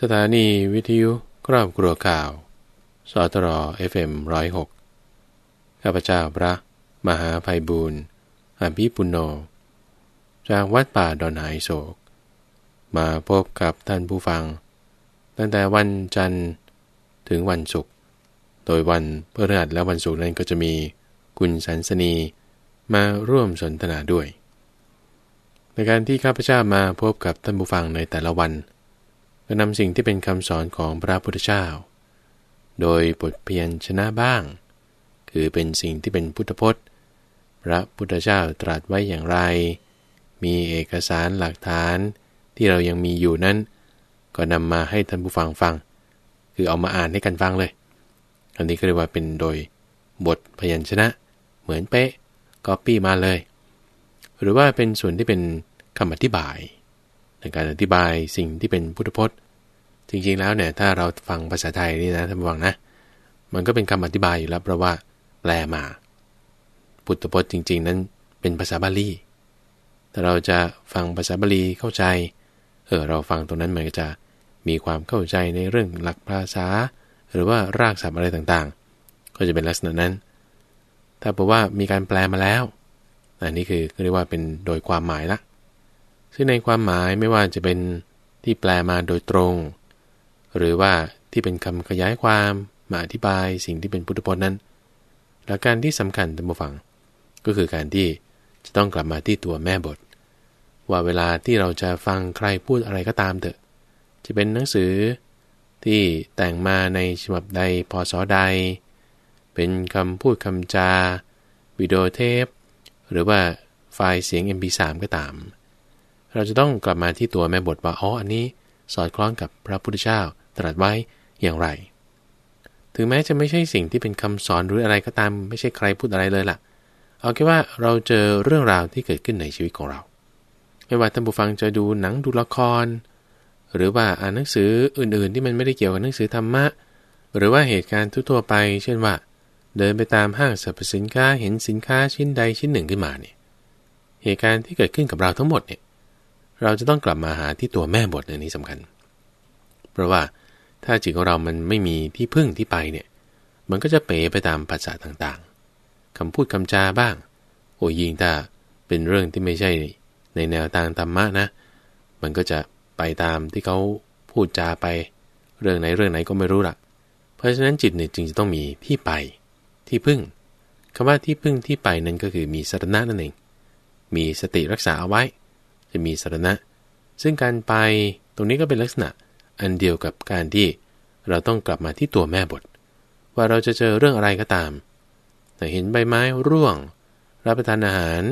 สถานีวิทยุครอบครัวข่าว สตรอ FM ร้อยหกข้าพเจ้าพระ มหาภัยบูรณ์อภิปุโน จากวัดป่าดอนหายโศก มาพบกับท่านผู้ฟัง ตั้งแต่วันจันทร์ถึงวันศุกร์ โดยวันพฤหัสและวันศุกร์นั้นก็จะมีคุณสันสนีมาร่วมสนทนาด้วย ในการที่ข้าพเจ้ามาพบกับท่านผู้ฟังในแต่ละวัน ก็นำสิ่งที่เป็นคำสอนของพระพุทธเจ้า โดยบทเพียนชนะบ้าง คือเป็นสิ่งที่เป็นพุทธพจน์ พระพุทธเจ้าตรัสไว้อย่างไร มีเอกสารหลักฐานที่เรายังมีอยู่นั้น ก็นำมาให้ท่านผู้ฟังฟัง คือเอามาอ่านให้กันฟังเลย อันนี้ก็เรียกว่าเป็นโดยบทพยัญชนะ เหมือนเป๊ะก๊อปปี้มาเลย หรือว่าเป็นส่วนที่เป็นคำอธิบายในการอธิบายสิ่งที่เป็นพุทธพจน์ จริงๆแล้วเนี่ยถ้าเราฟังภาษาไทยนี่นะท่านฟังนะ มันก็เป็นคำอธิบายอยู่แล้วเพราะว่าแปลมาพุทธพจน์จริง ๆ นั้นเป็นภาษาบาลีถ้าเราจะฟังภาษาบาลีเข้าใจเออเราฟังตรงนั้นมันก็จะมีความเข้าใจในเรื่องหลักภาษา หรือว่ารากศัพท์อะไรต่างๆ ก็จะเป็นลักษณะนั้น ถ้าบอกว่ามีการแปลมาแล้วอันนี้คือเรียกว่าเป็นโดยความหมายละซึ่งในความหมายไม่ว่าจะเป็นที่แปลมาโดยตรง หรือว่าที่เป็นคำขยายความมาอธิบายสิ่งที่เป็นพุทธพจน์นั้น หลักการที่สำคัญตั้งฟัง ก็คือการที่จะต้องกลับมาที่ตัวแม่บท ว่าเวลาที่เราจะฟังใครพูดอะไรก็ตามเถอะ จะเป็นหนังสือที่แต่งมาในฉบับใดพศใด เป็นคำพูดคำจา วิดีโอเทป หรือว่าไฟล์เสียง MP3 ก็ตาม เราจะต้องกลับมาที่ตัวแม่บทว่าอ๋ออันนี้สอดคล้องกับพระพุทธเจ้า ตรัสไว้อย่างไร ถึงแม้จะไม่ใช่สิ่งที่เป็นคำสอนหรืออะไรก็ตามไม่ใช่ใครพูดอะไรเลยล่ะ เอาแค่ว่าเราเจอเรื่องราวที่เกิดขึ้นในชีวิตของเรา ไม่ว่าท่านผู้ฟังจะดูหนังดูละคร หรือว่าอ่านหนังสืออื่นๆ ที่มันไม่ได้เกี่ยวกับหนังสือธรรมะ หรือว่าเหตุการณ์ทั่วไป เช่นว่า เดินไปตามห้างสรรพสินค้าเห็นสินค้าชิ้นใดชิ้นหนึ่งขึ้นมาเนี่ยเหตุการณ์ที่เกิดขึ้นกับเราทั้งหมดเนี่ยเราจะต้องกลับมาหาที่ตัวแม่บทในนี้สำคัญ เพราะว่า ถ้าจิตของเรามันไม่มีที่พึ่งที่ไปเนี่ย มันก็จะเป๋ไปตามภาษาต่างๆคำพูดคำจาบ้าง โอ้ยิงถ้าเป็นเรื่องที่ไม่ใช่ในแนวทางธรรมะนะ มันก็จะไปตามที่เขาพูดจาไป เรื่องไหนเรื่องไหนก็ไม่รู้ละเพราะฉะนั้นจิตเนี่ยจึงจะต้องมีที่ไป ที่พึ่งคำว่าที่พึ่งที่ไปนั้นก็คือมีสรณะนั่นเอง มีสติรักษาเอาไว้ จะมีสรณะซึ่งการไปตรงนี้ก็เป็นลักษณะ อันเดียวกับการที่เราต้องกลับมาที่ตัวแม่บท ว่าเราจะเจอเรื่องอะไรก็ตาม แต่เห็นใบไม้ร่วง รับประทานอาหาร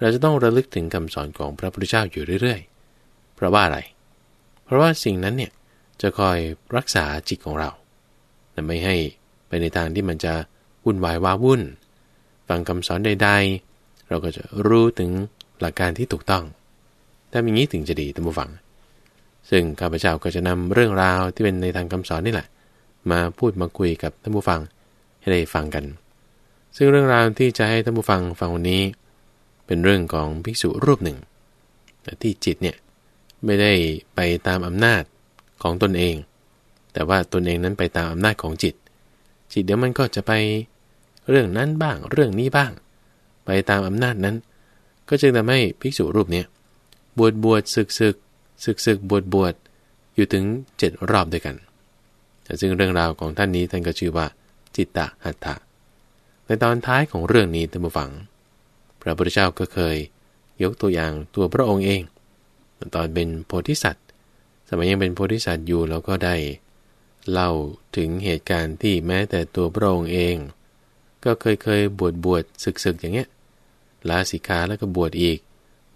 เราจะต้องระลึกถึงคำสอนของพระพุทธเจ้าอยู่เรื่อยๆ เพราะว่าอะไร เพราะว่าสิ่งนั้นเนี่ยจะคอยรักษาจิตของเราแต่ไม่ให้ไปในทางที่มันจะวุ่นวายว้าวุ่น ฟังคำสอนใด ๆ เราก็จะรู้ถึงหลักการที่ถูกต้องถ้าอย่างนี้ถึงจะดีท่านผู้ฟัง ซึ่งข้าพเจ้าก็จะนำเรื่องราวที่เป็นในทางคำสอนนี่แหละ มาพูดมาคุยกับท่านผู้ฟังให้ได้ฟังกัน ซึ่งเรื่องราวที่จะให้ท่านผู้ฟังฟังวันนี้ เป็นเรื่องของภิกษุรูปหนึ่งที่จิตเนี่ยไม่ได้ไปตามอำนาจของตนเอง แต่ว่าตนเองนั้นไปตามอำนาจของจิต จิตเดี๋ยวมันก็จะไปเรื่องนั้นบ้าง เรื่องนี้บ้าง ไปตามอำนาจนั้น ก็จึงทำให้ภิกษุรูปเนี้บวชบวชศึกศึก ศึกศึกบวชบวชอยู่ถึงเจ็ดรอบด้วยกันแต่ซึ่งเรื่องราวของท่านนี้ท่านก็ชื่อว่า จิตตะหัตถะในตอนท้ายของเรื่องนี้ท่านผู้ฟัง พระพุทธเจ้าก็เคยยกตัวอย่างตัวพระองค์เอง ตอนเป็นโพธิสัตว์ สมัยยังเป็นโพธิสัตว์อยู่เราก็ได้ เล่าถึงเหตุการณ์ที่แม้แต่ตัวพระองค์เอง ก็เคยเคยบวชบวชศึกศึกอย่างเงี้ยลาสิกขาแล้วก็บวชอีก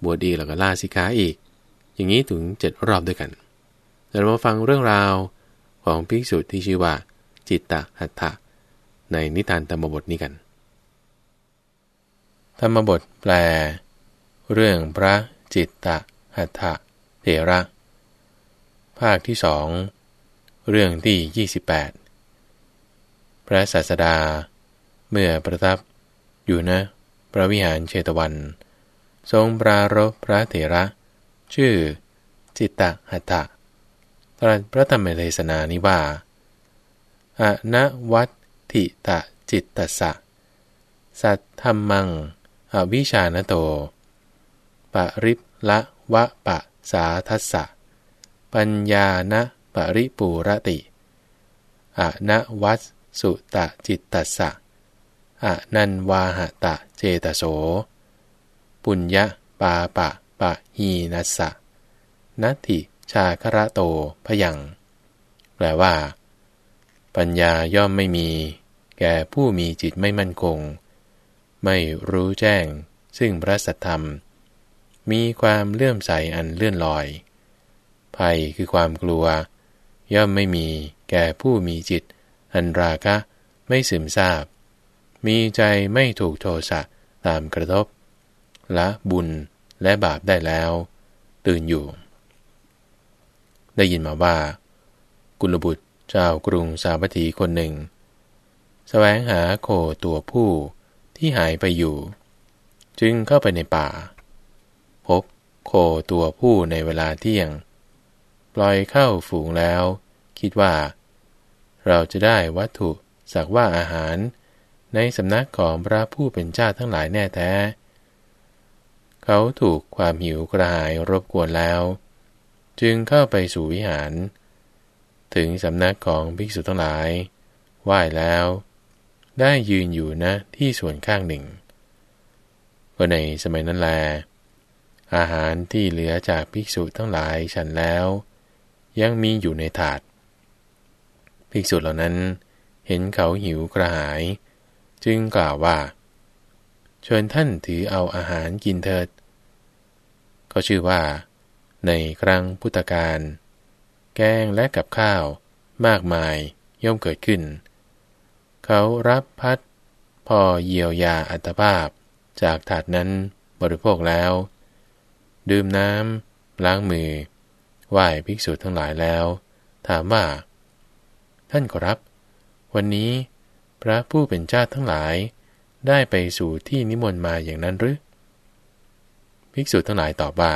บวชอีกแล้วก็ลาสิกขาอีก อย่างนี้ถึงเจ็ดรอบด้วยกันเรามาฟังเรื่องราวของภิกษุที่ชื่อว่า จิตตหัตถะในนิทานธรรมบทนี้กัน ธรรมบทแปล เรื่องพระจิตตหัตถะเถระ ภาคที่สองเรื่องที่ 28 พระศาสดา เมื่อประทับอยู่นะ พระวิหารเชตวัน ทรงปรารบพระเถระ ชื่อ จิตตหัตถะตรัสพระธรรมเทศนานี้ว่าอนวัตถิตะจิตตสะ สัตธรรมัง อวิชานโต ปริละวะปะสาทัสสะ ปัญญาณปริปูรติอนวัตสุตะจิตตสะอนันวาหะตะเจตโส ปุญญาปาปะ ปะหีนัสสะนัตถิชาคระโตพยัง แปลว่า ปัญญาย่อมไม่มี แก่ผู้มีจิตไม่มั่นคง ไม่รู้แจ้ง ซึ่งพระสัทธรรม มีความเลื่อมใสอันเลื่อนลอย ภัยคือความกลัว ย่อมไม่มีแก่ผู้มีจิต อันราคะไม่ซึมซาบ มีใจไม่ถูกโทสะตามกระทบ ละบุญ และบาปได้แล้ว ตื่นอยู่ ได้ยินมาว่า กุลบุตรเจ้ากรุงสาวัตถีคนหนึ่งสแสวงหาโคตัวผู้ที่หายไปอยู่ จึงเข้าไปในป่า พบโคตัวผู้ในเวลาเที่ยง ปล่อยเข้าฝูงแล้ว คิดว่า เราจะได้วัตถุสักว่าอาหารในสำนักของพระผู้เป็นเจ้าทั้งหลายแน่แท้ เขาถูกความหิวกระหายรบกวนแล้ว จึงเข้าไปสู่วิหาร ถึงสำนักของภิกษุทั้งหลายไหว้แล้ว ได้ยืนอยู่นะที่ส่วนข้างหนึ่ง ก็ในสมัยนั้นแล อาหารที่เหลือจากภิกษุทั้งหลายฉันแล้ว ยังมีอยู่ในถาด ภิกษุเหล่านั้นเห็นเขาหิวกระหาย จึงกล่าวว่า เชิญท่านถือเอาอาหารกินเถิด ก็ชื่อว่า ในครั้งพุทธกาลแกงและกับข้าว มากมายย่อมเกิดขึ้น เขารับพัดพอเยียวยาอัตภาพ จากถาดนั้นบริโภคแล้ว ดื่มน้ำล้างมือ ไหว้ภิกษุทั้งหลายแล้ว ถามว่า ท่านขอรับ วันนี้พระผู้เป็นเจ้าทั้งหลาย ได้ไปสู่ที่นิมนต์มาอย่างนั้นหรือภิกษุทั้งหลายตอบว่า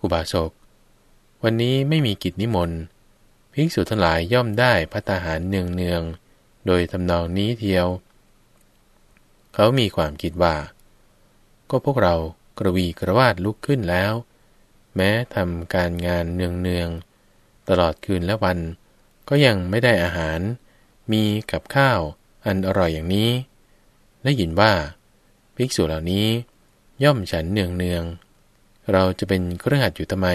อุบาสก วันนี้ไม่มีกิจนิมนต์ ภิกษุทั้งหลายย่อมได้พัตหารเนืองเนือง โดยทำนองนี้เทียว เขามีความคิดว่า ก็พวกเรากระวีกระวาดลุกขึ้นแล้ว แม้ทำการงานเนืองเนือง ตลอดคืนและวัน ก็ยังไม่ได้อาหาร มีกับข้าวอันอร่อยอย่างนี้ ได้ยินว่า ภิกษุเหล่านี้ย่อมฉันเนืองเนือง เราจะเป็นเครือขัดอยู่ทำไม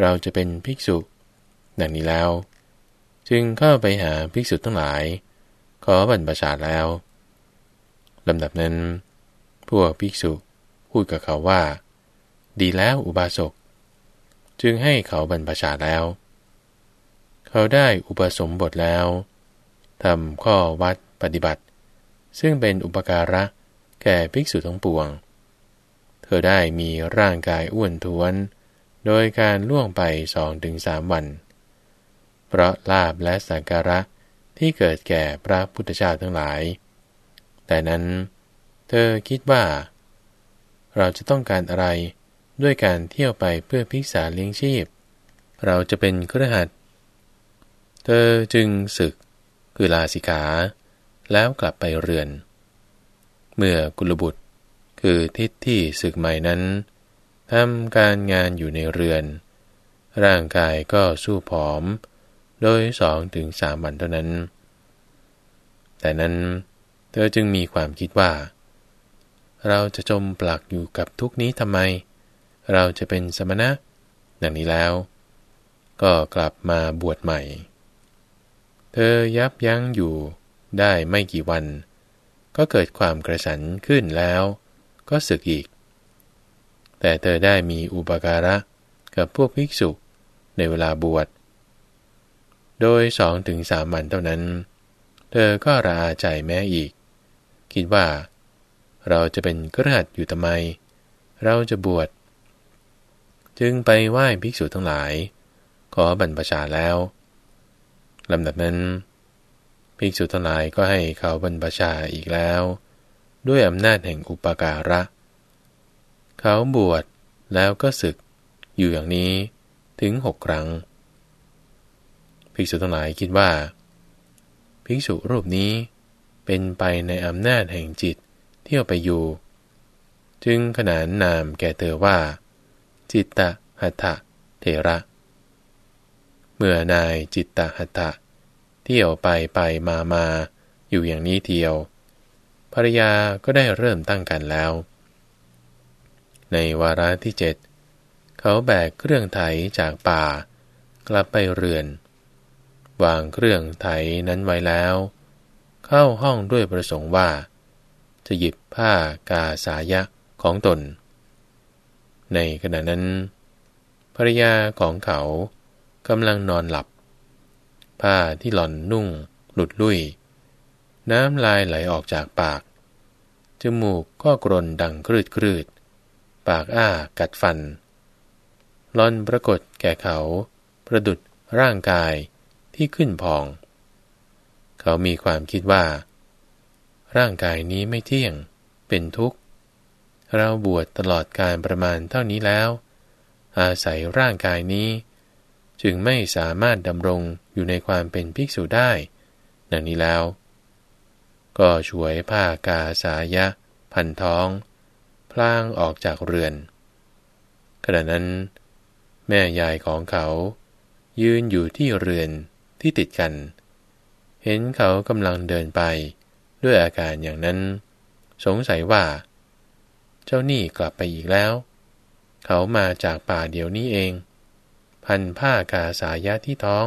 เราจะเป็นภิกษุ ดังนี้แล้ว จึงเข้าไปหาภิกษุทั้งหลาย ขอบรรพชาแล้วลำดับนั้น พวกภิกษุพูดกับเขาว่า ดีแล้วอุบาสก จึงให้เขาบรรพชาแล้ว เขาได้อุปสมบทแล้วทำข้อวัดปฏิบัติ ซึ่งเป็นอุปการะแก่ภิกษุทั้งปวง เธอได้มีร่างกายอ้วนท้วน โดยการล่วงไปสองถึงสามวัน เพราะลาบและสักการะที่เกิดแก่พระพุทธเจ้าทั้งหลาย แต่นั้นเธอคิดว่า เราจะต้องการอะไรด้วยการเที่ยวไปเพื่อพิกษาเลี้ยงชีพ เราจะเป็นเครือขัดเธอจึงศึกคือลาสิกา แล้วกลับไปเรือน เมื่อกุลบุตร คือทิศที่ศึกใหม่นั้นทำการงานอยู่ในเรือน ร่างกายก็สู้ผอม โดยสองถึงสามวันเท่านั้น แต่นั้นเธอจึงมีความคิดว่า เราจะจมปลักอยู่กับทุกนี้ทำไม เราจะเป็นสมณะดังนี้แล้ว ก็กลับมาบวชใหม่ เธอยับยั้งอยู่ ได้ไม่กี่วัน ก็เกิดความกระสันขึ้นแล้ว ก็ศึกอีก แต่เธอได้มีอุปการะกับพวกภิกษุในเวลาบวช โดยสองถึงสามวันเท่านั้น เธอก็ระอาใจแม้อีก คิดว่า เราจะเป็นกระหัดอยู่ทำไม เราจะบวช จึงไปไหว้ภิกษุทั้งหลาย ขอบรรพชาแล้วลำดับนั้น ภิกษุทั้งหลายก็ให้เขาบรรพชาอีกแล้ว ด้วยอำนาจแห่งอุปการะ เขาบวชแล้วก็ศึกอยู่อย่างนี้ถึงหกครั้ง ภิกษุทั้งหลายคิดว่า ภิกษุรูปนี้เป็นไปในอำนาจแห่งจิตเที่ยวไปอยู่ จึงขนานนามแก่เธอว่า จิตตหัตถะเทระ เมื่อนายจิตตหัตถะ เที่ยวไปไปมามาอยู่อย่างนี้เทียวภรรยาก็ได้เริ่มตั้งกันแล้ว ในวาระที่เจ็ดเขาแบกเครื่องไถจากป่า กลับไปเรือน วางเครื่องไถนั้นไว้แล้ว เข้าห้องด้วยประสงค์ว่า จะหยิบผ้ากาสายะของตน ในขณะนั้น ภรรยาของเขากำลังนอนหลับ ผ้าที่หล่อนนุ่ง หลุดลุ่ย น้ำลายไหลออกจากปาก จมูกก็กรนดังครืดครืด ปากอ้ากัดฟันหลอนปรากฏแก่เขา ประดุดร่างกายที่ขึ้นพอง เขามีความคิดว่า ร่างกายนี้ไม่เที่ยง เป็นทุกข์ เราบวชตลอดการประมาณเท่านี้แล้ว อาศัยร่างกายนี้ จึงไม่สามารถดำรงอยู่ในความเป็นภิกษุได้ ดังนี้แล้ว ก็ช่วยผ้ากาสายะ พันท้อง พลางออกจากเรือน ขณะนั้น แม่ยายของเขา ยืนอยู่ที่เรือนที่ติดกัน เห็นเขากำลังเดินไปด้วยอาการอย่างนั้น สงสัยว่า เจ้านี่กลับไปอีกแล้ว เขามาจากป่าเดี๋ยวนี้เอง พันผ้ากาสายะที่ท้อง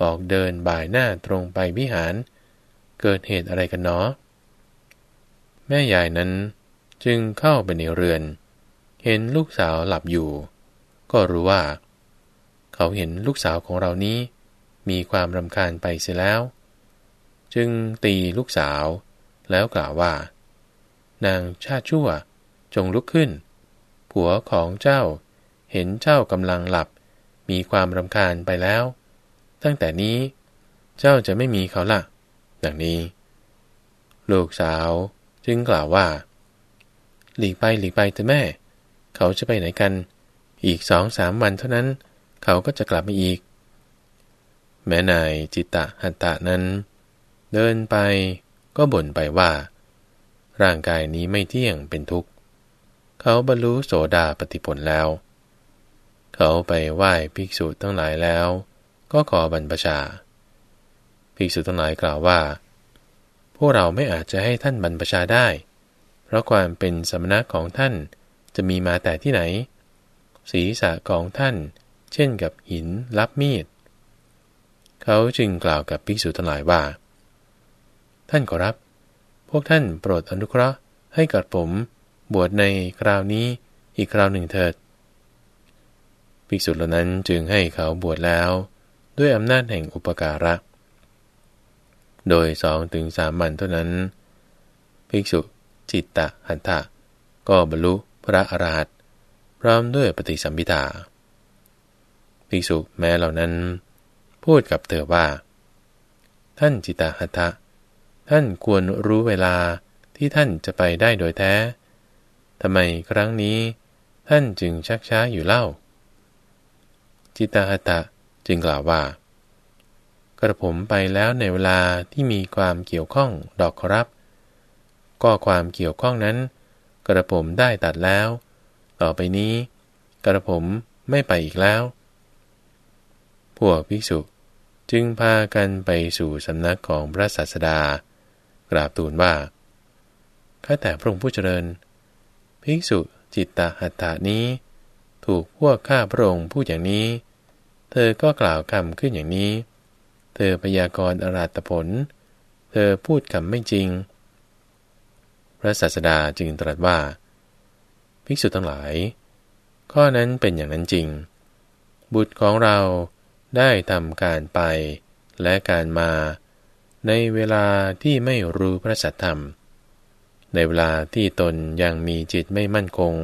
ออกเดินบ่ายหน้าตรงไปวิหาร เกิดเหตุอะไรกันเนาะแม่ยายนั้นจึงเข้าไปในเรือน เห็นลูกสาวหลับอยู่ ก็รู้ว่า เขาเห็นลูกสาวของเรานี้ มีความรำคาญไปเสียแล้ว จึงตีลูกสาวแล้วกล่าวว่า นางชาติชั่วจงลุกขึ้น ผัวของเจ้าเห็นเจ้ากำลังหลับ มีความรำคาญไปแล้ว ตั้งแต่นี้เจ้าจะไม่มีเขาละดังนี้ ลูกสาวจึงกล่าวว่า หลีกไปหลีกไปเถอะแม่ เขาจะไปไหนกัน อีกสองสามวันเท่านั้น เขาก็จะกลับมาอีก แม่นายจิตตะหัตตะนั้น เดินไปก็บ่นไปว่า ร่างกายนี้ไม่เที่ยงเป็นทุกข์ เขาบรรลุโสดาปฏิผลแล้ว เขาไปไหว้ภิกษุทั้งหลายแล้ว ก็ขอบรรพชา ภิกษุทั้งหลายกล่าวว่า พวกเราไม่อาจจะให้ท่านบรรพชาได้ เพราะความเป็นสมณะของท่านจะมีมาแต่ที่ไหน ศีรษะของท่าน เช่นกับหินรับมีด เขาจึงกล่าวกับภิกษุทั้งหลายว่า ท่านขอรับ พวกท่านโปรดอนุเคราะห์ให้กับผมบวชในคราวนี้อีกคราวหนึ่งเถิด ภิกษุเหล่านั้นจึงให้เขาบวชแล้ว ด้วยอำนาจแห่งอุปการะ โดยสองถึงสามวันเท่านั้น ภิกษุจิตตะหันทะก็บรรลุพระอรหันต์พร้อมด้วยปฏิสัมพิทาภิกษุแม้เหล่านั้น พูดกับเธอว่า ท่านจิตาหัตะท่านควรรู้เวลาที่ท่านจะไปได้โดยแท้ทำไมครั้งนี้ ท่านจึงชักช้าอยู่เล่า จิตาหัตะจึงกล่าวว่า กระผมไปแล้วในเวลาที่มีความเกี่ยวข้องดอกครับ ก็ความเกี่ยวข้องนั้น กระผมได้ตัดแล้ว ต่อไปนี้ กระผมไม่ไปอีกแล้ว พวกภิกษุจึงพากันไปสู่สำนักของพระศาสดา กราบทูลว่าข้าแต่พระองค์ผู้เจริญ ภิกษุจิตตหัตถานี้ ถูกพวกข้าพระองค์พูดอย่างนี้ เธอก็กล่าวคำขึ้นอย่างนี้ เธอพยากรณ์อราตผล เธอพูดคำไม่จริง พระศาสดาจึงตรัสว่า ภิกษุทั้งหลาย ข้อนั้นเป็นอย่างนั้นจริง บุตรของเราได้ทำการไปและการมา ในเวลาที่ไม่รู้พระสัทธรรม ในเวลาที่ตนยังมีจิตไม่มั่นคง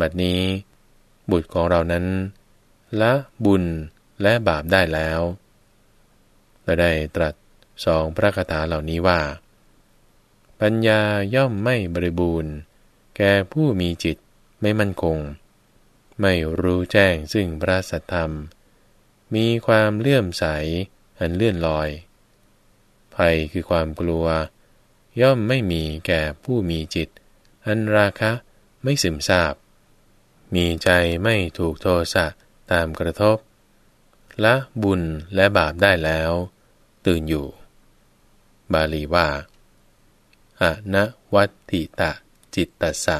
บัดนี้ บุตรของเรานั้นละบุญและบาปได้แล้วและได้ตรัสสองพระคาถาเหล่านี้ว่า ปัญญาย่อมไม่บริบูรณ์ แก่ผู้มีจิตไม่มั่นคง ไม่รู้แจ้งซึ่งพระสัทธรรม มีความเลื่อมใสอันเลื่อนลอย ภัยคือความกลัว ย่อมไม่มีแก่ผู้มีจิต อันราคะไม่ซึมซาบ มีใจไม่ถูกโทสะตามกระทบ ละบุญและบาปได้แล้ว ตื่นอยู่ บาลีว่าอะนะวัตติตะจิตตสะ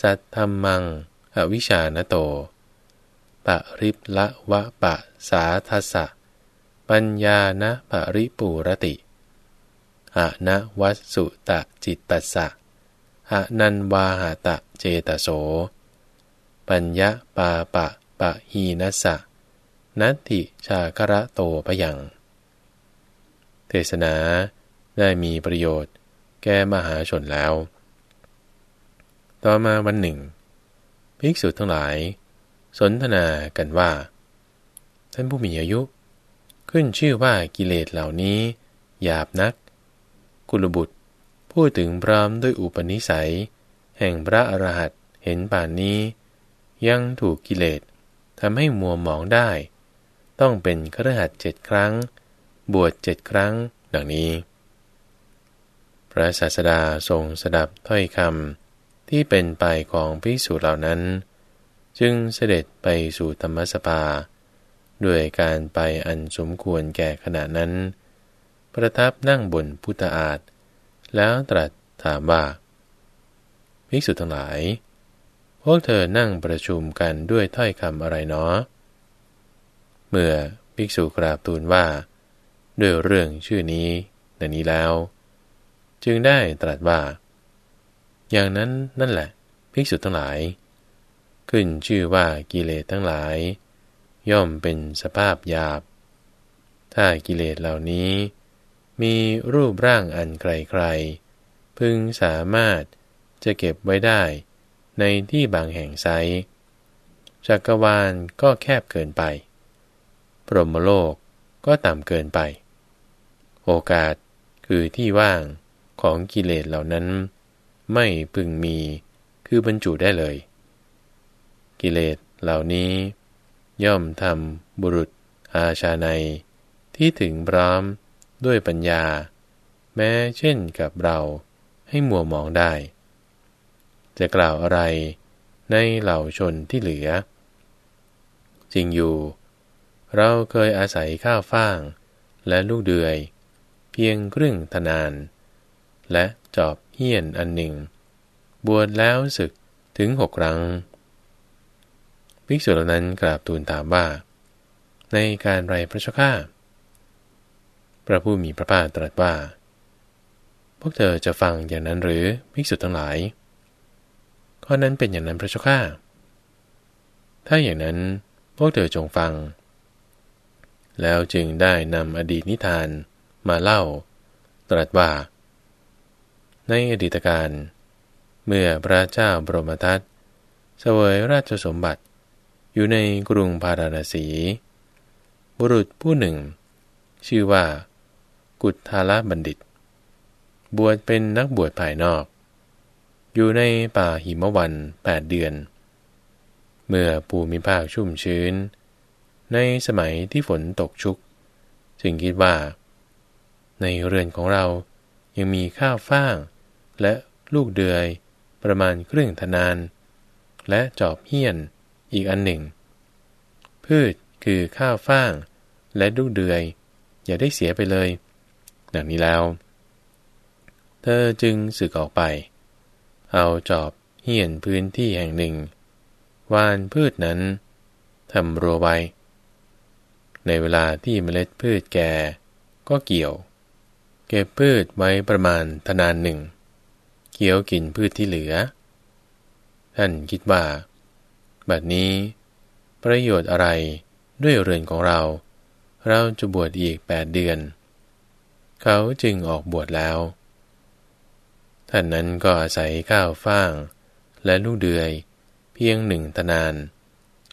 สัทธรรมัง อวิชานโต ปะริปละวะปะสาทัสะ ปัญญาณปะริปูรติอะนะวัสสุตะจิตตสะอะนันวาหาตะเจตโส ปัญญาปาปะปะหีนัสสะ นัตติชาคระโตปยัง เทศนาได้มีประโยชน์แก่มหาชนแล้ว ต่อมาวันหนึ่ง ภิกษุทั้งหลาย สนทนากันว่า ท่านผู้มีอายุ ขึ้นชื่อว่ากิเลสเหล่านี้ หยาบนัก กุลบุตรพูดถึงพร้อมด้วยอุปนิสัย แห่งพระอรหันต์เห็นป่านนี้ ยังถูกกิเลสทำให้มัวหมองได้ ต้องเป็นครหัสเจ็ดครั้ง บวชเจ็ดครั้ง ดังนี้ พระศาสดาทรงสดับถ้อยคำที่เป็นไปของพิสูจน์เหล่านั้น จึงเสด็จไปสู่ธรรมสภา ด้วยการไปอันสมควรแก่ขณะนั้น ประทับนั่งบนพุทธาฏแล้วตรัสถามว่าภิกษุทั้งหลาย พวกเธอนั่งประชุมกันด้วยถ้อยคำอะไรเนาะเมื่อภิกษุกราบทูลว่า ด้วยเรื่องชื่อนี้ดังนี้แล้ว จึงได้ตรัสว่า อย่างนั้นนั่นแหละ ภิกษุทั้งหลาย ขึ้นชื่อว่ากิเลสทั้งหลาย ย่อมเป็นสภาพหยาบ ถ้ากิเลสเหล่านี้ มีรูปร่างอันไกลๆพึงสามารถจะเก็บไว้ได้ ในที่บางแห่งไซจักรวาลก็แคบเกินไป พรหมโลกก็ต่ำเกินไป โอกาสคือที่ว่างของกิเลสเหล่านั้น ไม่พึงมีคือบรรจุได้เลย กิเลสเหล่านี้ ย่อมทำบุรุษอาชาในที่ถึงพร้อมด้วยปัญญา แม้เช่นกับเราให้มัวมองได้ จะกล่าวอะไรในเหล่าชนที่เหลือ จริงอยู่ เราเคยอาศัยข้าวฟ่างและลูกเดือย เพียงครึ่งทนาน และจอบเฮี้ยนอันหนึ่ง บวชแล้วศึกถึงหกครั้งภิกษุเหล่านั้นกราบทูลถามว่า ในการไรพระชก้าพระผู้มีพระภาคตรัสว่า พวกเธอจะฟังอย่างนั้นหรือภิกษุทั้งหลาย ข้อนั้นเป็นอย่างนั้นพระชก้าถ้าอย่างนั้นพวกเธอจงฟัง แล้วจึงได้นำอดีตนิทานมาเล่า ตรัสว่า ในอดีตการ เมื่อพระเจ้าบรมทัตเสวยราชสมบัติ อยู่ในกรุงพาราณสี บุรุษผู้หนึ่ง ชื่อว่า กุฏทาลบัณฑิต บวชเป็นนักบวชภายนอก อยู่ในป่าหิมวันแปดเดือน เมื่อภูมิภาคชุ่มชื้น ในสมัยที่ฝนตกชุก จึงคิดว่า ในเรือนของเรายังมีข้าวฟ่าง และลูกเดือยประมาณครึ่งทนาน และจอบเฮี้ยนอีกอันหนึ่ง พืชคือข้าวฟ่าง และลูกเดือย อย่าได้เสียไปเลย ดังนี้แล้ว เธอจึงสึกออกไป เอาจอบเฮี้ยนพื้นที่แห่งหนึ่ง วานพืชนั้นทำรัวไว้ ในเวลาที่เมล็ดพืชแก่ก็เกี่ยว เก็บพืชไว้ประมาณทนานหนึ่งเคี้ยวกินพืชที่เหลือ ท่านคิดว่า บัดนี้ ประโยชน์อะไรด้วยเรือนของเรา เราจะบวชอีกแปดเดือน เขาจึงออกบวชแล้ว ท่านนั้นก็อาศัยข้าวฟ่าง และลูกเดือย เพียงหนึ่งตนาน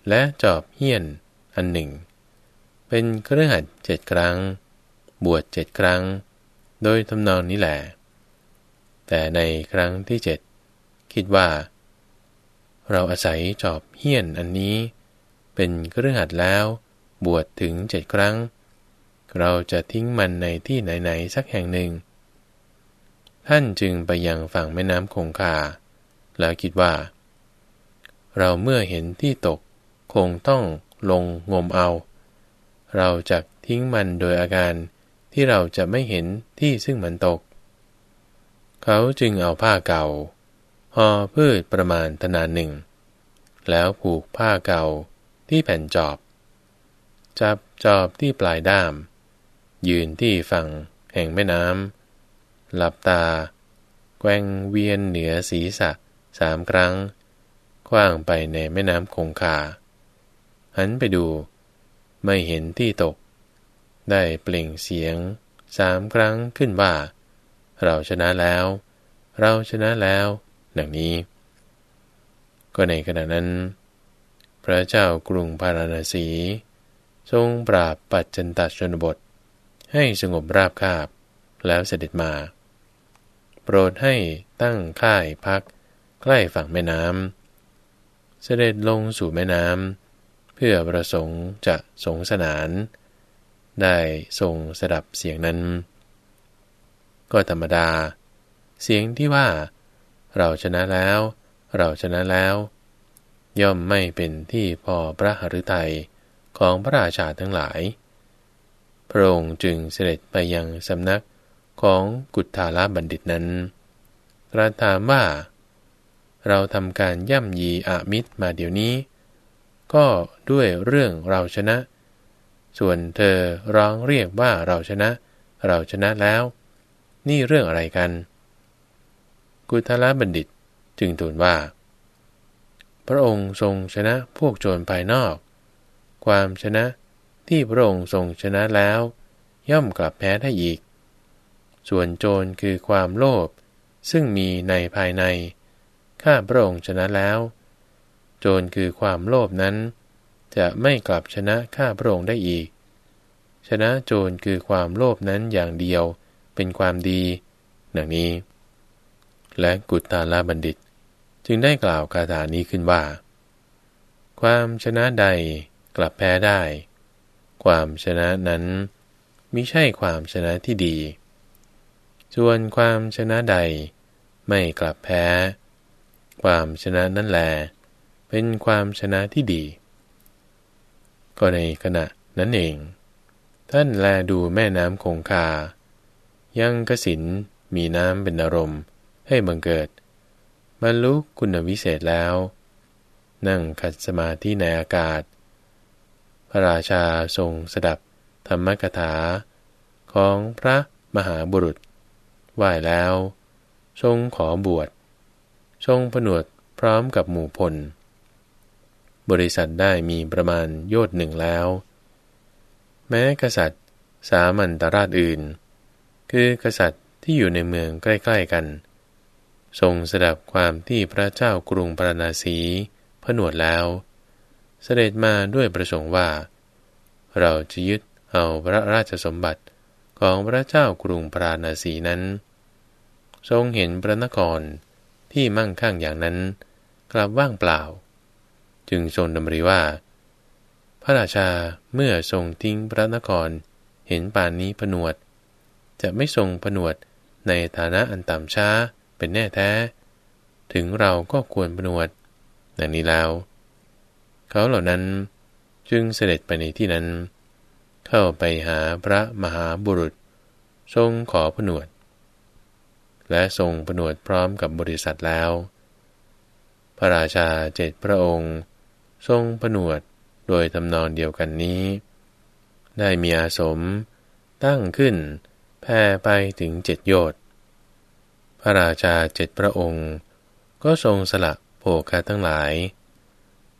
และจอบเฮี้ยนอันหนึ่ง เป็นเครือขัดเจ็ดครั้ง บวชเจ็ดครั้ง โดยทำนองนี้แหละแต่ในครั้งที่เจ็ดคิดว่า เราอาศัยจอบเฮี้ยนอันนี้ เป็นเครือขัดแล้วบวชถึงเจ็ดครั้ง เราจะทิ้งมันในที่ไหนๆสักแห่งหนึ่ง ท่านจึงไปยังฝั่งแม่น้ำคงคา แล้วคิดว่า เราเมื่อเห็นที่ตกคงต้องลงงมเอา เราจะทิ้งมันโดยอาการที่เราจะไม่เห็นที่ซึ่งมันตก เขาจึงเอาผ้าเก่าห่อพืชประมาณธนานหนึ่ง แล้วผูกผ้าเก่าที่แผ่นจอบ จับจอบที่ปลายด้าม ยืนที่ฝั่งแห่งแม่น้ำ หลับตา แกว่งเวียนเหนือศีรษะสามครั้ง คว้างไปในแม่น้ำคงคา หันไปดู ไม่เห็นที่ตก ได้เปล่งเสียงสามครั้งขึ้นว่า เราชนะแล้ว เราชนะแล้วดังนี้ ก็ในขณะนั้น พระเจ้ากรุงพาราณสี ทรงปราบปัจจันตชนบท ให้สงบราบคาบแล้วเสด็จมา โปรดให้ตั้งค่ายพัก ใกล้ฝั่งแม่น้ำ เสด็จลงสู่แม่น้ำ เพื่อประสงค์จะสงสนาน ได้ทรงสดับเสียงนั้น ก็ธรรมดา เสียงที่ว่า เราชนะแล้ว เราชนะแล้ว ย่อมไม่เป็นที่พอพระหฤทัยของพระราชาทั้งหลายพระองค์จึงเสด็จไปยังสำนัก ของกุฏาลบัณฑิตนั้นตรัสถามว่า เราทำการย่ำยีอามิตรมาเดี๋ยวนี้ ก็ด้วยเรื่องเราชนะ ส่วนเธอร้องเรียกว่าเราชนะ เราชนะแล้ว นี่เรื่องอะไรกัน กุทลบัณฑิตจึงทูลว่า พระองค์ทรงชนะพวกโจรภายนอก ความชนะที่พระองค์ทรงชนะแล้ว ย่อมกลับแพ้ได้อีก ส่วนโจรคือความโลภซึ่งมีในภายใน ข้าพระองค์ชนะแล้ว โจรคือความโลภนั้น จะไม่กลับชนะข้าพระองค์ได้อีก ชนะโจรคือความโลภนั้นอย่างเดียวเป็นความดีดังนี้ และกุตตาลาบัณฑิต จึงได้กล่าวคาถานี้ขึ้นว่า ความชนะใดกลับแพ้ได้ ความชนะนั้นมิใช่ความชนะที่ดี ส่วนความชนะใดไม่กลับแพ้ ความชนะนั่นแหลเป็นความชนะที่ดี ก็ในขณะนั้นเอง ท่านแลดูแม่น้ำคงคา ยังกสินมีน้ำเป็นอารมณ์ให้บังเกิดบรรลุคุณวิเศษแล้ว นั่งขัดสมาธิในอากาศ พระราชาทรงสดับธรรมกถาของพระมหาบุรุษ ไหว้แล้ว ทรงขอบวช ทรงผนวดพร้อมกับหมู่พล บริษัทได้มีประมาณโยชนหนึ่งแล้ว แม้กษัตริย์ สามัญตราชอื่น คือกษัตริย์ที่อยู่ในเมืองใกล้ ๆกัน ทรงสดับความที่พระเจ้ากรุงปรณาสีผนวดแล้ว เสด็จมาด้วยประสงค์ว่า เราจะยึดเอาพระราชสมบัติ ของพระเจ้ากรุงปราณาสีนั้น ทรงเห็นพระนครที่มั่งคั่งอย่างนั้น กลับว่างเปล่า จึงทรงดำริว่า พระราชาเมื่อทรงทิ้งพระนครเห็นป่านนี้ผนวด จะไม่ทรงผนวดในฐานะอันต่ำช้าเป็นแน่แท้ ถึงเราก็ควรประนวดดังนี้แล้ว เขาเหล่านั้นจึงเสด็จไปในที่นั้น เข้าไปหาพระมหาบุรุษ ทรงขอผนวด และทรงผนวดพร้อมกับบริษัทแล้ว พระราชาเจ็ดพระองค์ ทรงผนวดโดยทำนองเดียวกันนี้ ได้มีอาสม ตั้งขึ้นแพ่ไปถึงเจ็ดโยชน์พระราชาเจ็ดพระองค์ ก็ทรงสละโภคาทั้งหลาย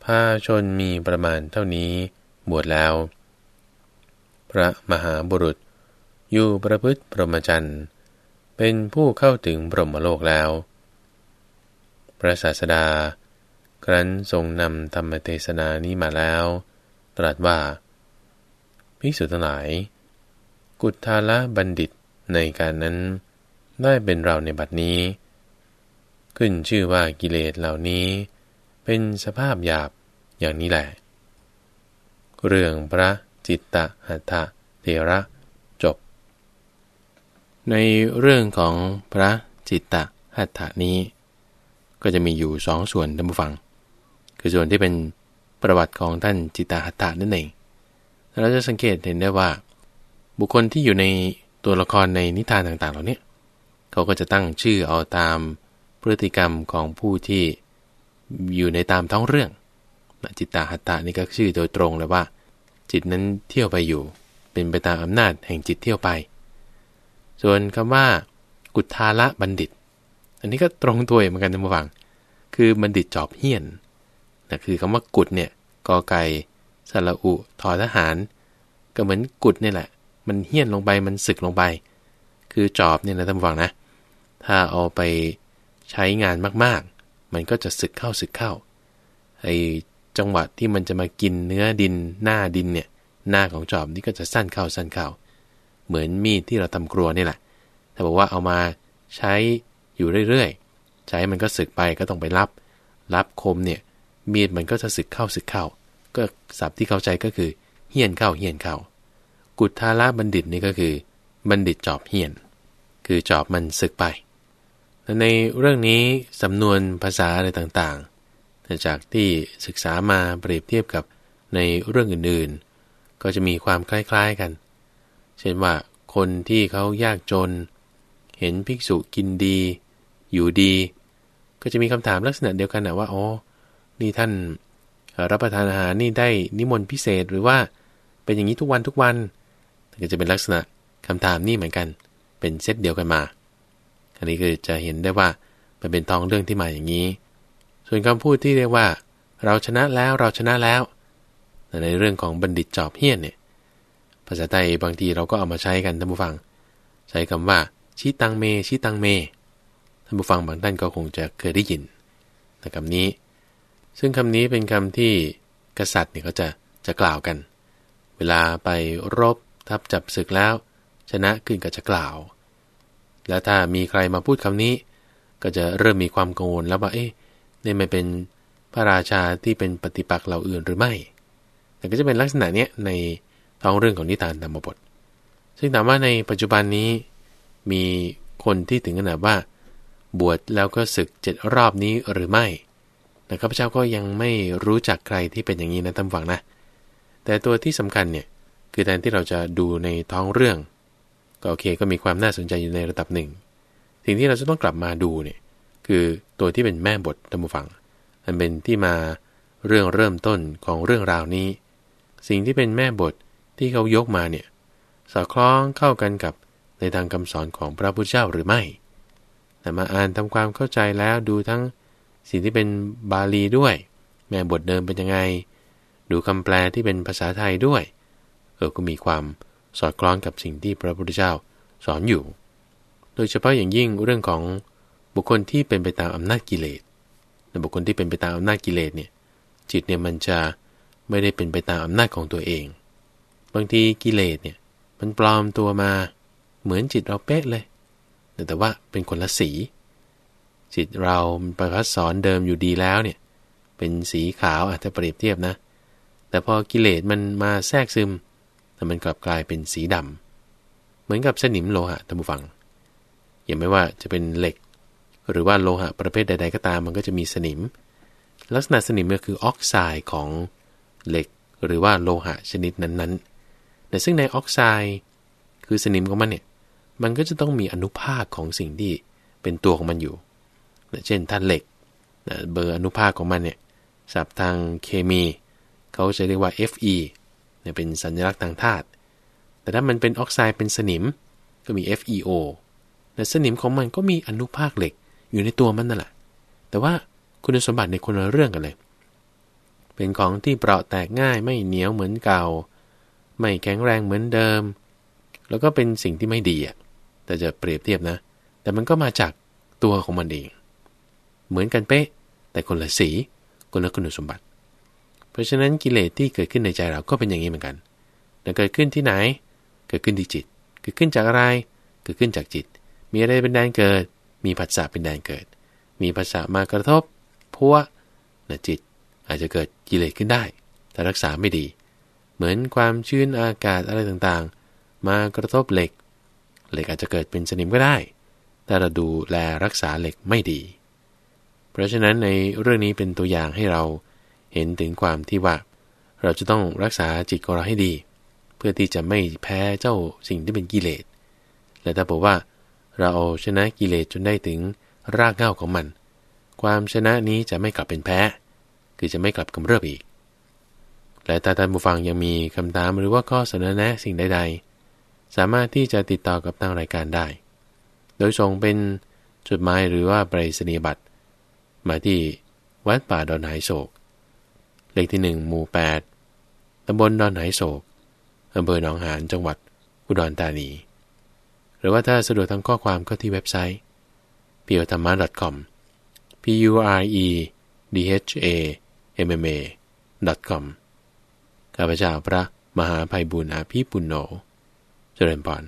พาชนมีประมาณเท่านี้บวชแล้ว พระมหาบุรุษ อยู่ประพฤติพรหมจรรย์ เป็นผู้เข้าถึงบรหมโลกแล้ว พระศาสดา ครั้นทรงนำธรรมเทศนานี้มาแล้ว ตรัสว่า ภิกษุทั้งหลาย กุฏาละบัณฑิตในการนั้นได้เป็นเราในบัดนี้ ขึ้นชื่อว่ากิเลสเหล่านี้ เป็นสภาพหยาบอย่างนี้แหละ เรื่องพระ จิตตะหัตถะเทระจบ ในเรื่องของพระจิตตะหัตถะนี้ ก็จะมีอยู่สองส่วนท่านผู้ฟัง คือส่วนที่เป็นประวัติของท่านจิตตะหัตถะนั่นเองเราจะสังเกตเห็นได้ว่า บุคคลที่อยู่ในตัวละครในนิทานต่างๆ เหล่านี้เขาก็จะตั้งชื่อเอาตามพฤติกรรมของผู้ที่อยู่ในตามท้องเรื่องจิตตาหัตตะนี่ก็ชื่อโดยตรงเลยว่า จิตนั้นเที่ยวไปอยู่ เป็นไปตามอำนาจแห่งจิตเที่ยวไป ส่วนคำว่า กุทาละบัณฑิต อันนี้ก็ตรงตัวเหมือนกันท่านผู้ฟัง คือบัณฑิตจอบเฮี้ยนนะคือคำว่ากุดเนี่ยกอไก่สระอุทอทหาร ก็เหมือนกุดนี่แหละ มันเฮี้ยนลงไปมันสึกลงไป คือจอบเนี่ยนะท่านผู้ฟังนะ ถ้าเอาไปใช้งานมากๆ มันก็จะสึกเข้าสึกเข้าไอ จังหวะที่มันจะมากินเนื้อดินหน้าดินเนี่ย หน้าของจอบนี่ก็จะสั้นเข้าสั้นเข้าเหมือนมีดที่เราทำครัวนี่แหละ ถ้าบอกว่าเอามาใช้อยู่เรื่อยๆ ใช้มันก็สึกไปก็ต้องไปรับ รับคมเนี่ย มีดมันก็จะสึกเข้าสึกเข้า ก็ศัพท์ที่เข้าใจก็คือเฮียนเข้าเฮียนเข้า กุทาละบัณฑิตนี่ก็คือบัณฑิตจอบเฮียน คือจอบมันสึกไป ในเรื่องนี้สำนวนภาษาอะไรต่าง จากที่ศึกษามาเปรียบเทียบกับในเรื่องอื่นๆ ก็จะมีความคล้ายๆกัน เช่นว่าคนที่เขายากจน เห็นภิกษุกินดี อยู่ดี ก็จะมีคำถามลักษณะเดียวกันนะว่าอ๋อนี่ท่านรับประทานอาหารนี่ได้นิมนต์พิเศษหรือว่าเป็นอย่างนี้ทุกวันทุกวัน ก็จะเป็นลักษณะคำถามนี่เหมือนกัน เป็นเซตเดียวกันมา อันนี้คือจะเห็นได้ว่ามันเป็นทองเรื่องที่มาอย่างนี้ ส่วนคำพูดที่เรียกว่า เราชนะแล้วเราชนะแล้ว ในเรื่องของบัณฑิตจอบเฮี้ยนเนี่ยภาษาไทยบางทีเราก็เอามาใช้กันท่านผู้ฟัง ใช้คำว่าชิตังเมชิตังเมท่านผู้ฟังบางท่านก็คงจะเคยได้ยินแต่คำนี้ ซึ่งคำนี้เป็นคำที่กษัตริย์เนี่ยเขาจะจะกล่าวกัน เวลาไปรบทับจับศึกแล้ว ชนะขึ้นก็จะกล่าว แล้วถ้ามีใครมาพูดคำนี้ ก็จะเริ่มมีความกังวลแล้วว่าเอ๊ะ นี่มันเป็นพระราชาที่เป็นปฏิปักษ์เหล่าอื่นหรือไม่ แต่ก็จะเป็นลักษณะเนี้ยในท้องเรื่องของนิทานธรรมบท ซึ่งถามว่าในปัจจุบันนี้มีคนที่ถึงขนาดว่า บวชแล้วก็ศึกเจ็ดรอบนี้หรือไม่แต่ข้าพเจ้าก็ยังไม่รู้จักใครที่เป็นอย่างนี้นะตำฝังนะ แต่ตัวที่สำคัญเนี่ยคือแทนที่เราจะดูในท้องเรื่อง ก็โอเคก็มีความน่าสนใจอยู่ในระดับหนึ่งสิ่งที่เราจะต้องกลับมาดูเนี่ย คือตัวที่เป็นแม่บทธรรมฟังอันเป็นที่มาเรื่องเริ่มต้นของเรื่องราวนี้ สิ่งที่เป็นแม่บทที่เขายกมาเนี่ยสอดคล้องเข้ากันกับในทางคำสอนของพระพุทธเจ้าหรือไม่แต่มาอ่านทำความเข้าใจแล้วดูทั้งสิ่งที่เป็นบาลีด้วย แม่บทเดิมเป็นยังไง ดูคำแปลที่เป็นภาษาไทยด้วย เออก็มีความสอดคล้องกับสิ่งที่พระพุทธเจ้าสอนอยู่ โดยเฉพาะอย่างยิ่งเรื่องของ บุคคลที่เป็นไปตามอำนาจกิเลสแต่บุคคลที่เป็นไปตามอำนาจกิเลสเนี่ย จิตเนี่ยมันจะไม่ได้เป็นไปตามอำนาจของตัวเอง บางทีกิเลสเนี่ย มันปลอมตัวมาเหมือนจิตเราเป๊ะเลย แต่ว่าเป็นคนละสี จิตเราประพัดสอนเดิมอยู่ดีแล้วเนี่ย เป็นสีขาวอาจจะเปรียบเทียบนะ แต่พอกิเลสมันมาแทรกซึมแต่มันกลับกลายเป็นสีดำเหมือนกับสนิมโลหะท่านผู้ฟัง อย่าไม่ว่าจะเป็นเหล็ก หรือว่าโลหะประเภทใด ๆ ก็ตามมันก็จะมีสนิม ลักษณะสนิมก็คือออกไซด์ของเหล็ก หรือว่าโลหะชนิดนั้นๆ แต่ซึ่งในออกไซด์คือสนิมของมันเนี่ยมันก็จะต้องมีอนุภาคของสิ่งที่เป็นตัวของมันอยู่ เช่นธาตุเหล็กเบอร์อนุภาคของมันเนี่ยศัพท์ทางเคมี เขาจะเรียกว่า Fe เนี่ยเป็นสัญลักษณ์ทางธาตุ แต่ถ้ามันเป็นออกไซด์เป็นสนิมก็มี FeO แต่สนิมของมันก็มีอนุภาคเหล็ก อยู่ในตัวมันนั่นแหละ แต่ว่าคุณสมบัติในคนละเรื่องกันเลย เป็นของที่เปราะแตกง่ายไม่เหนียวเหมือนเก่า ไม่แข็งแรงเหมือนเดิม แล้วก็เป็นสิ่งที่ไม่ดีอะ แต่จะเปรียบเทียบนะ แต่มันก็มาจากตัวของมันเอง เหมือนกันเป๊ะ แต่คนละสีคนละคุณสมบัติ เพราะฉะนั้นกิเลสที่เกิดขึ้นในใจเราก็เป็นอย่างนี้เหมือนกัน แต่เกิดขึ้นที่ไหน เกิดขึ้นที่จิต เกิดขึ้นจากอะไร เกิดขึ้นจากจิต มีอะไรเป็นแดนเกิด มีผัสสะเป็นแดนเกิด มีผัสสะมากระทบพัวนะจิตอาจจะเกิดกิเลสขึ้นได้ แต่รักษาไม่ดี เหมือนความชื้นอากาศอะไรต่างๆ มากระทบเหล็ก เหล็กอาจจะเกิดเป็นสนิมก็ได้ถ้าเราดูแลรักษาเหล็กไม่ดี เพราะฉะนั้นในเรื่องนี้เป็นตัวอย่างให้เราเห็นถึงความที่ว่า เราจะต้องรักษาจิตของเราให้ดี เพื่อที่จะไม่แพ้เจ้าสิ่งที่เป็นกิเลส และถ้าบอกว่า เราเอาชนะกิเลสจนได้ถึงรากเหง้าของมัน ความชนะนี้จะไม่กลับเป็นแพ้ คือจะไม่กลับกำเริบอีก และถ้าท่านผู้ฟังยังมีคำถามหรือว่าข้อเสนอแนะสิ่งใดๆ สามารถที่จะติดต่อกับทางรายการได้ โดยส่งเป็นจดหมายหรือว่าไปรษณียบัตรมาที่วัดป่าดอนหายโศก เลขที่หนึ่งหมู่แปดตำบลดอนหายโศกอำเภอหนองหานจังหวัดอุดรธานี หรือว่าถ้าสะดวกทางข้อความก็ที่เว็บไซต์ p u r e t h a m m a com p u r e d h a m m a com ข้าพเจ้าพระมหาภัยบุญอาภีปุณโญเจริญพร